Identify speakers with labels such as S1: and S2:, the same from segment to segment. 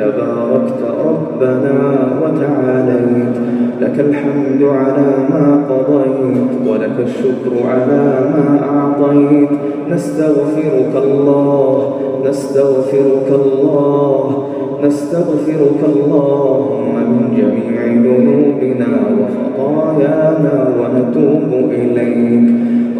S1: تباركت ربنا وتعاليت. لك الحمد على ما قضيت ولك الشكر على ما أعطيت. نستغفرك الله نستغفرك الله نستغفرك اللهم من جميع ذنوبنا وخطايانا ونتوب إليك.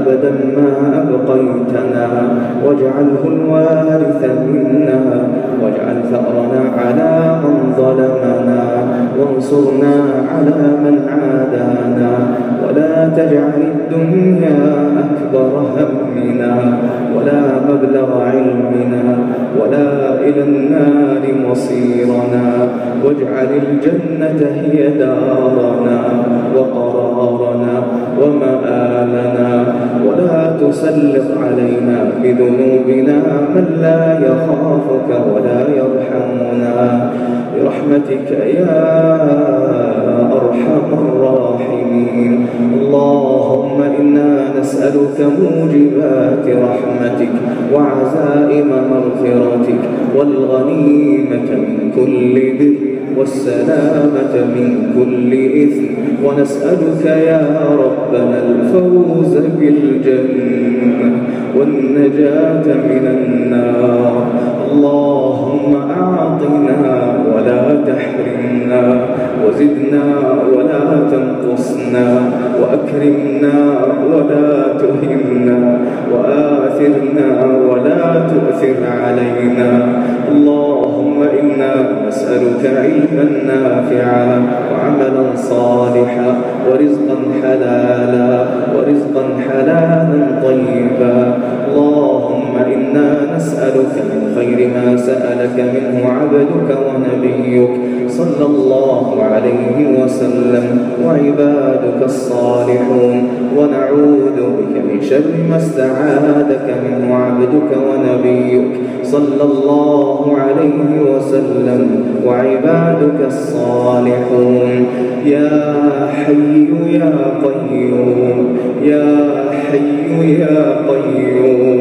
S1: أبدا ما أبقيتنا. واجعله الوارث منا. واجعل ثأرنا على من ظلمنا. وانصرنا على من عادانا. ولا تجعل الدنيا أكبر همنا. ولا مبلغ علمنا. ولا إلى النار مصيرنا. واجعل الجنة هي دارنا. وقرارنا ومآلنا ولا تسلط علينا بذنوبنا من لا يخافك ولا يرحمنا. برحمتك يا أرحم الراحمين. اللهم إنا نسألك موجبات رحمتك وعزائم مغفرتك والغنيمة من كل بر والسلامة من كل إثم. ونسألك يا ربنا الفوز بالجنة والنجاة من النار. اللهم أعطنا ولا تحرمنا وزدنا ولا تنقصنا وأكرمنا ولا تهمنا وآثرنا ولا تؤثر علينا. اللهم إنا نسألك علما نافعا وعملا صالحا ورزقا حلالا ورزقا حلالا طيبا. اللهم إنا نسألك من خير ما سألك منه عبدك ونبيك صلى الله عليه وسلم. وعبادك الصالحون ونعوذ بك من شر ما استعاذك منه عبدك ونبيك صلى الله عليه وسلم. وعبادك الصالحون يا حي يا قيوم يا حي يا قيوم.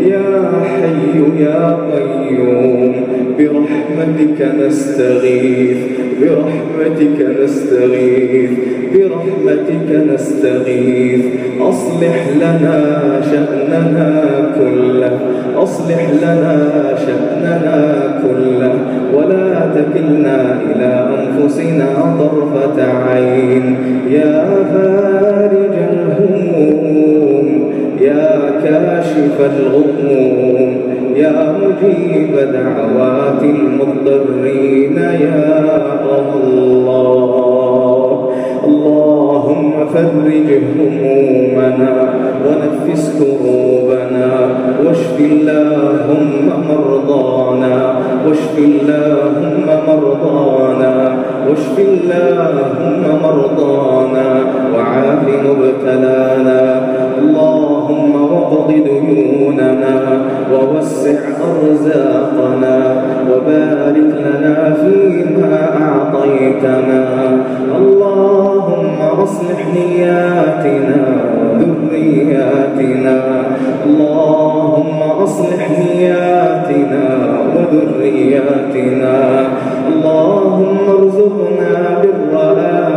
S1: يا حي يا قيوم برحمتك نستغيث برحمتك نستغيث برحمتك نستغيث. أصلح لنا شأننا كله أصلح لنا شأننا كله. ولا تكلنا إلى أنفسنا طرفة عين. يا فارج كاشف الغموم يا مجيب دعوات المضطرين يا الله. اللهم فرج همومنا ونفس كروبنا واشف اللهم مرضانا واشف اللهم مرضانا واشف اللهم مرضانا وعاف مبتلانا وقض ديوننا ووسع أرزاقنا وبارك لنا فيما أعطيتنا. اللهم أصلح نياتنا وذرياتنا. اللهم أصلح نياتنا وذرياتنا. اللهم ارزقنا بر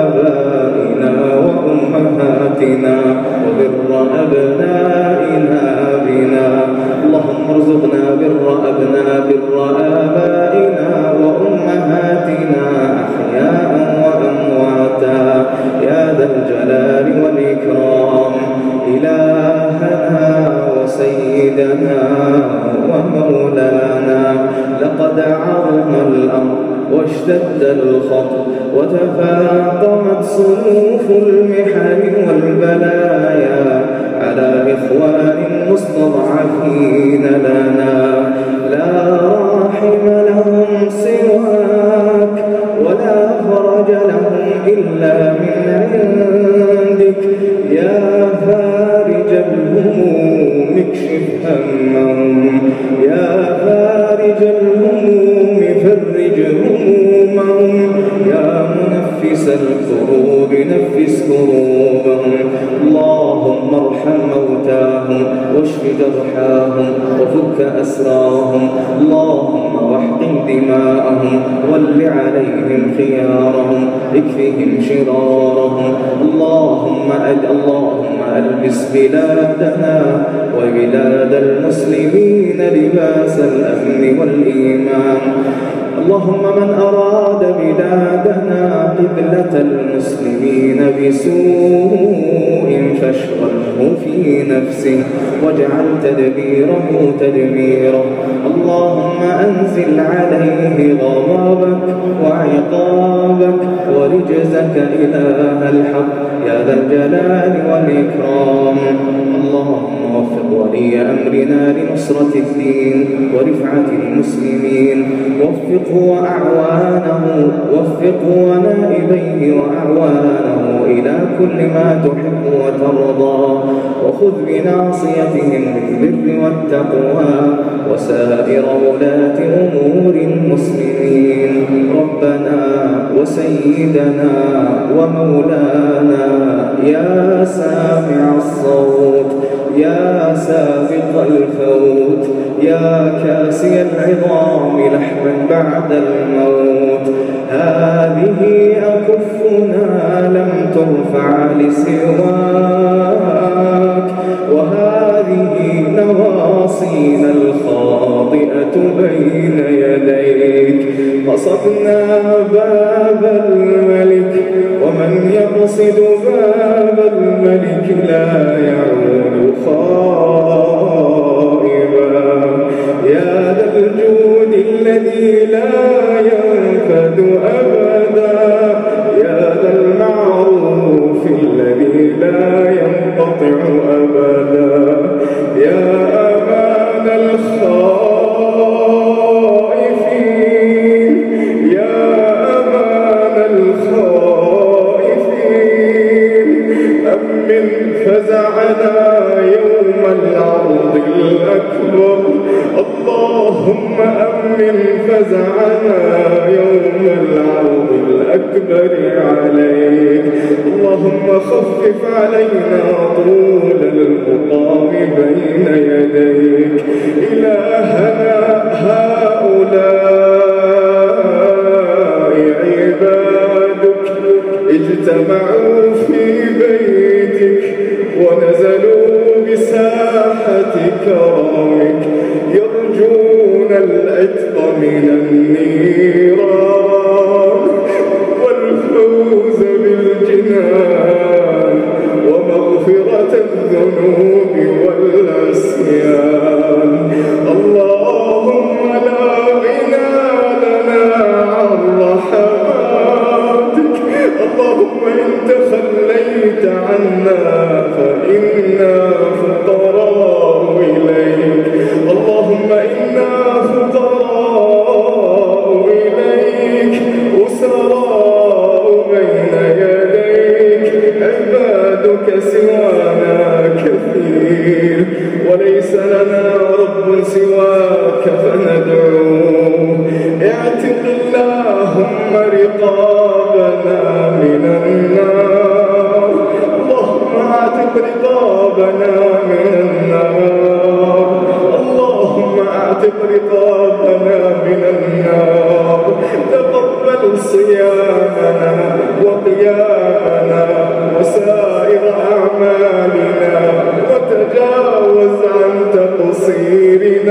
S1: آبائنا وأمهاتنا وبر أبنائنا واشتد الخطر وتفاقمت صنوف المحن والبلايا على إخوان مستضعفين لنا. لا راحم جرحاهم وفك أسراهم اللهم واحقن دماءهم ول عليهم خيارهم اكفهم شرارهم. اللهم أد اللهم ألبس بلادنا وبلاد المسلمين لباس الأمن والإيمان. اللهم من أراد بلادنا قبلة المسلمين بسوء فاشغله في نفسه واجعل تدبيره تدميره. اللهم أنزل عليه غضبك وعقابك ورجزك إله الحق. يا ذا الجلال والإكرام. اللهم وفق ولي أمرنا لنصرة الدين ورفعة المسلمين. وفقه وأعوانه وفقه ونائبيه وأعوانه إلى كل ما تحب. وترضى وخذ بناصيتهم بالبر والتقوى وسائر ولاة أمور المسلمين. ربنا وسيدنا ومولانا يا سامع الصوت يا سابق الفوت يا كاسي العظام لحما بعد الموت. هذه أكفنا لم ترفع لسواك. وهذه نواصينا الخاطئة بين يديك. قصدنا باب الملك ومن يقصد باب الملك لا يعود خائبا. يا ذا الجود الذي لا ينفد أبدا. فزعنا يوم العرض الأكبر. اللهم أمن فزعنا يوم العرض الأكبر عليك. اللهم خفف علينا طول المقام بين يديك. إلهنا no.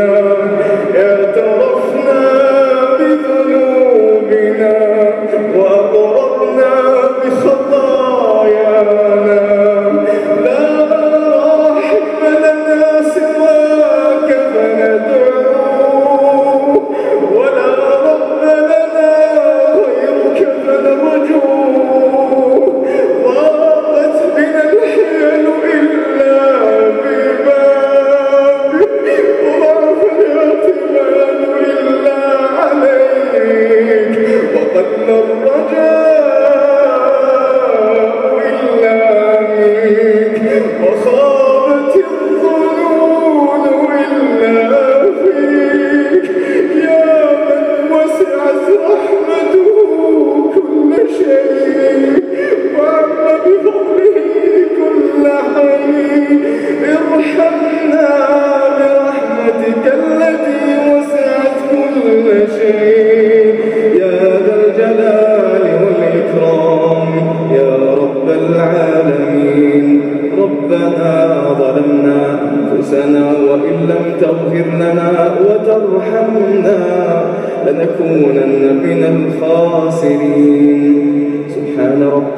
S1: Oh.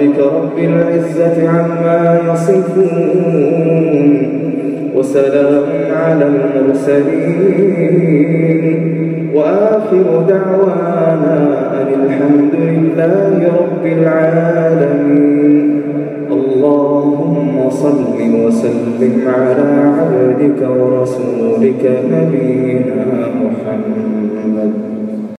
S1: ربك رب العزة عما يصفون وسلام على المرسلين. وآخر دعوانا أن الحمد لله رب العالمين. اللهم صل وسلم على عبدك ورسولك نبينا محمد.